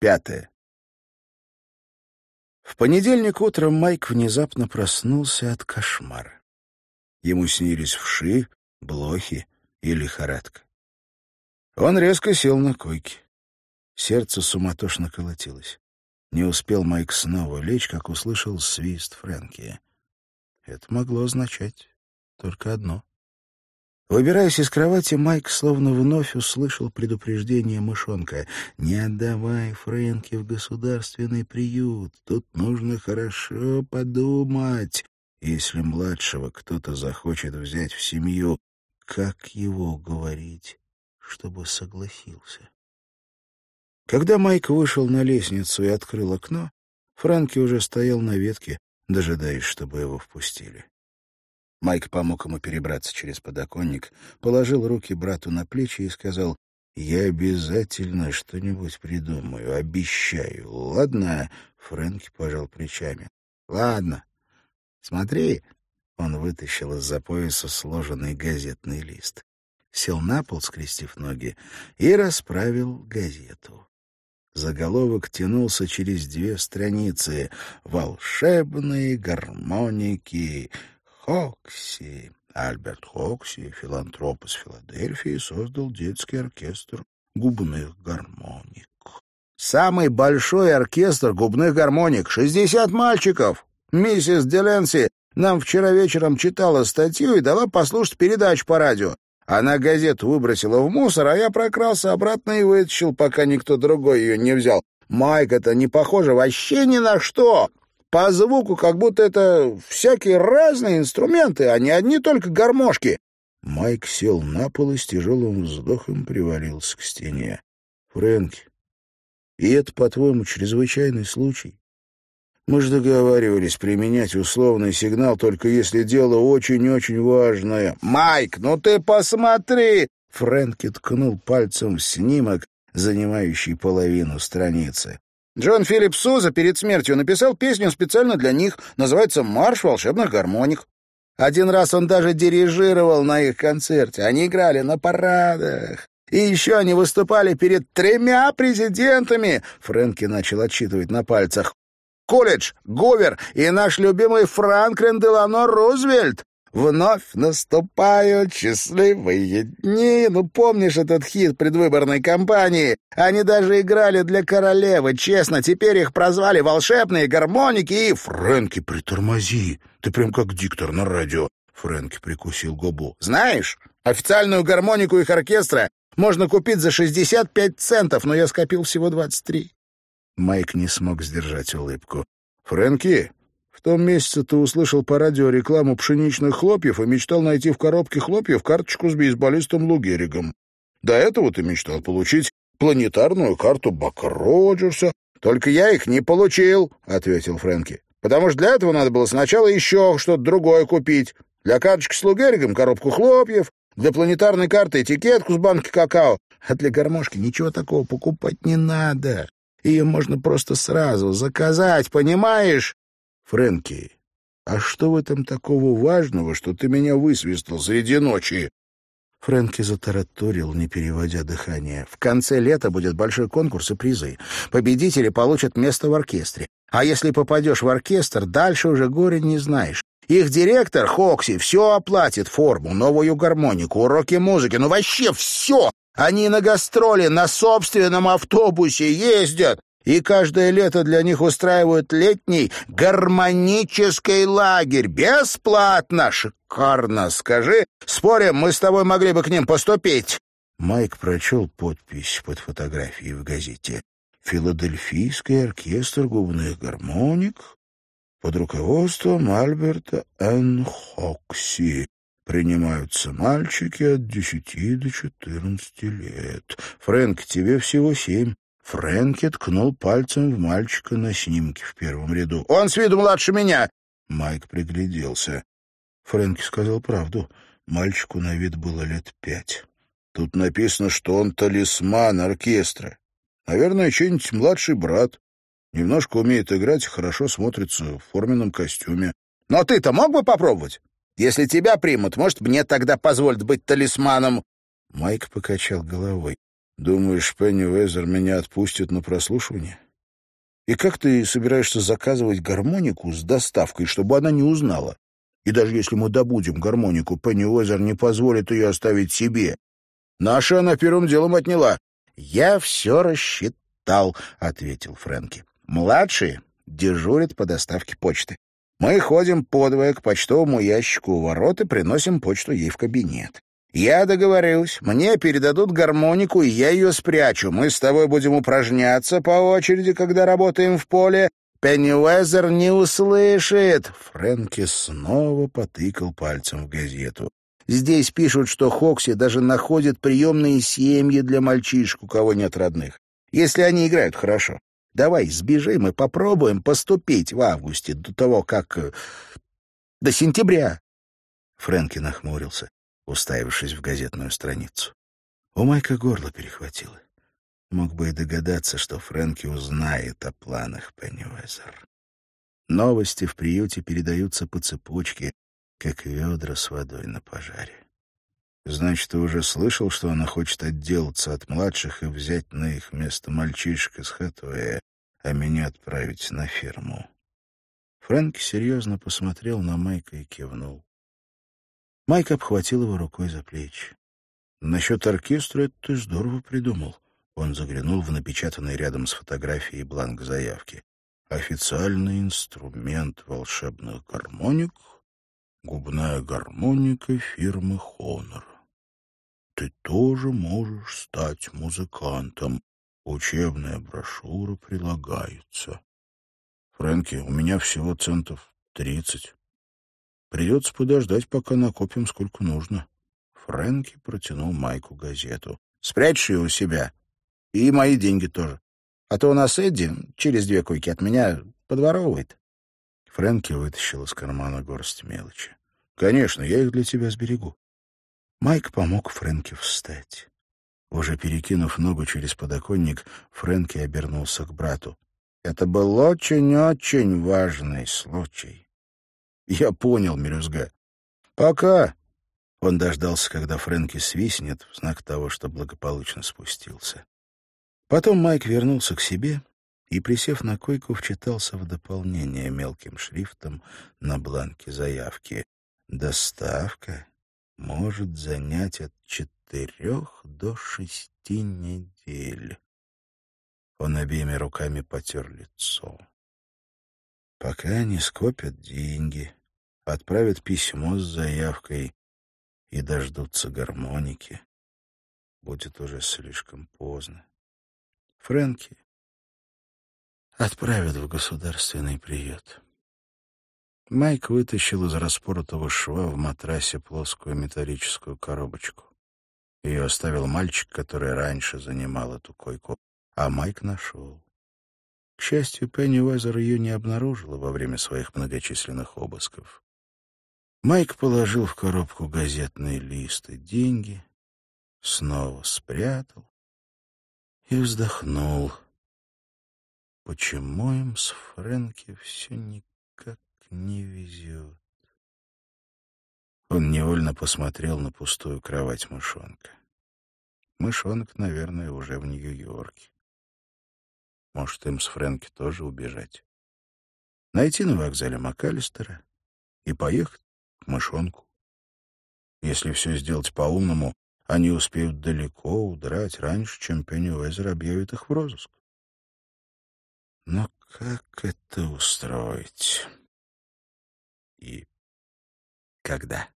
Пятое. В понедельник утром Майк внезапно проснулся от кошмара. Ему снились вши, блохи и лихорадка. Он резко сел на койке. Сердце суматошно колотилось. Не успел Майк снова лечь, как услышал свист Фрэнки. Это могло означать только одно. Выбираясь из кровати, Майк словно вновь услышал предупреждение мышонка. «Не отдавай Фрэнки в государственный приют. Тут нужно хорошо подумать. Если младшего кто-то захочет взять в семью, как его уговорить, чтобы согласился?» Когда Майк вышел на лестницу и открыл окно, Фрэнки уже стоял на ветке, дожидаясь, чтобы его впустили. Майк помог ему перебраться через подоконник, положил руки брату на плечи и сказал, «Я обязательно что-нибудь придумаю, обещаю. Ладно?» Фрэнки пожал плечами. «Ладно. Смотри». Он вытащил из-за пояса сложенный газетный лист. Сел на пол, скрестив ноги, и расправил газету. Заголовок тянулся через две страницы. «Волшебные гармоники Хокси. Альберт Хокси, филантроп из Филадельфии, создал детский оркестр губных гармоник. Самый большой оркестр губных гармоник. Шестьдесят мальчиков. Миссис Деленси нам вчера вечером читала статью и дала послушать передачу по радио. Она газету выбросила в мусор, а я прокрался обратно и вытащил, пока никто другой ее не взял. Майк, это не похоже вообще ни на что. По звуку, как будто это всякие разные инструменты, а не одни только гармошки. Майк сел на пол и с тяжелым вздохом привалился к стене. — Фрэнки, и это, по-твоему, чрезвычайный случай? Мы же договаривались применять условный сигнал, только если дело очень-очень важное. «Майк, ну ты посмотри!» Фрэнки ткнул пальцем в снимок, занимающий половину страницы. Джон Филипп Суза перед смертью написал песню специально для них, называется «Марш волшебных гармоник». Один раз он даже дирижировал на их концерте. Они играли на парадах. И еще они выступали перед тремя президентами. Фрэнки начал отчитывать на пальцах. Колледж, Говер и наш любимый Франклин Делано Рузвельт. Вновь наступают счастливые дни. Ну, помнишь этот хит предвыборной кампании? Они даже играли для королевы, честно. Теперь их прозвали волшебные гармоники и... Фрэнки, притормози. Ты прям как диктор на радио. Фрэнки прикусил губу. Знаешь, официальную гармонику их оркестра можно купить за 65 центов, но я скопил всего 23. Майк не смог сдержать улыбку. «Фрэнки, в том месяце ты услышал по радио рекламу пшеничных хлопьев и мечтал найти в коробке хлопьев карточку с бейсболистом Лугеригом. До этого ты мечтал получить планетарную карту Бака Роджерса. Только я их не получил, — ответил Фрэнки. Потому что для этого надо было сначала еще что-то другое купить. Для карточки с Лугеригом коробку хлопьев, для планетарной карты этикетку с банки какао. А для гармошки ничего такого покупать не надо. Ее можно просто сразу заказать, понимаешь? Фрэнки, а что в этом такого важного, что ты меня высвистал среди ночи?» Фрэнки затараторил, не переводя дыхание. «В конце лета будет большой конкурс и призы. Победители получат место в оркестре. А если попадешь в оркестр, дальше уже горе не знаешь. Их директор, Хокси, все оплатит, форму, новую гармонику, уроки музыки, ну вообще все! Они на гастроли на собственном автобусе ездят. И каждое лето для них устраивают летний гармонический лагерь. Бесплатно! Шикарно! Скажи, спорим, мы с тобой могли бы к ним поступить?» Майк прочел подпись под фотографией в газете. «Филадельфийский оркестр губных гармоник под руководством Альберта Н. Хокси. Принимаются мальчики от десяти до четырнадцати лет. Фрэнк, тебе всего семь. Фрэнки ткнул пальцем в мальчика на снимке в первом ряду. «Он с виду младше меня!» Майк пригляделся. Фрэнки сказал правду. Мальчику на вид было лет пять. Тут написано, что он талисман оркестра. Наверное, чей-нибудь младший брат. Немножко умеет играть и хорошо смотрится в форменном костюме. «Но ты-то мог бы попробовать? Если тебя примут, может, мне тогда позволят быть талисманом?» Майк покачал головой. Думаешь, Пенни Уэзер меня отпустит на прослушивание? И как ты собираешься заказывать гармонику с доставкой, чтобы она не узнала? И даже если мы добудем гармонику, Пенни Уэзер не позволит ее оставить себе. Наша она первым делом отняла. «Я все рассчитал», — ответил Фрэнки. «Младшие дежурят по доставке почты. Мы ходим подвое к почтовому ящику у ворот и приносим почту ей в кабинет. Я договорился, мне передадут гармонику, и я ее спрячу. Мы с тобой будем упражняться по очереди, когда работаем в поле. Пенниуэзер не услышит. Фрэнки снова потыкал пальцем в газету. Здесь пишут, что Хокси даже находит приемные семьи для мальчишек, у кого нет родных. Если они играют хорошо. Давай сбежим и попробуем поступить в августе, до того, как... Э, до сентября. Фрэнки нахмурился уставившись в газетную страницу. У Майка горло перехватило. Мог бы и догадаться, что Фрэнки узнает о планах Пеннивезер. Новости в приюте передаются по цепочке, как ведра с водой на пожаре. Значит, ты уже слышал, что она хочет отделаться от младших и взять на их место мальчишек из Хэтуэя, а меня отправить на ферму. Фрэнки серьезно посмотрел на Майка и кивнул. Майк обхватил его рукой за плечи. «Насчет оркестра ты здорово придумал». Он заглянул в напечатанный рядом с фотографией бланк заявки. «Официальный инструмент волшебных гармоник — губная гармоника фирмы «Хонор». Ты тоже можешь стать музыкантом. Учебная брошюра прилагается. Фрэнки, у меня всего центов тридцать. Придется подождать, пока накопим сколько нужно. Фрэнки протянул Майку газету. «Спрячь ее у себя. И мои деньги тоже. А то у нас Эдди через две койки от меня подворовывает». Фрэнки вытащил из кармана горсть мелочи. «Конечно, я их для тебя сберегу». Майк помог Фрэнки встать. Уже перекинув ногу через подоконник, Фрэнки обернулся к брату. «Это был очень-очень важный случай. Я понял, Мелюзга. Пока. Он дождался, когда Фрэнки свистнет, в знак того, что благополучно спустился. Потом Майк вернулся к себе и, присев на койку, вчитался в дополнение мелким шрифтом на бланке заявки. Доставка может занять от четырех до шести недель. Он обеими руками потер лицо. Пока они скопят деньги, отправят письмо с заявкой и дождутся гармоники. Будет уже слишком поздно. Фрэнки отправят в государственный приют. Майк вытащил из распоротого шва в матрасе плоскую металлическую коробочку. Ее оставил мальчик, который раньше занимал эту койку, а Майк нашел. К счастью, Пенни Уэзер ее не обнаружила во время своих многочисленных обысков. Майк положил в коробку газетные листы, деньги, снова спрятал и вздохнул. Почему им с Фрэнки все никак не везет? Он невольно посмотрел на пустую кровать мышонка. Мышонок, наверное, уже в Нью-Йорке. Может, им с Фрэнки тоже убежать? Найти на вокзале МакАлистера и поехать мышонку. Если все сделать по-умному, они успеют далеко удрать раньше, чем Пенни Уэзер объявит их в розыск. Но как это устроить? И когда?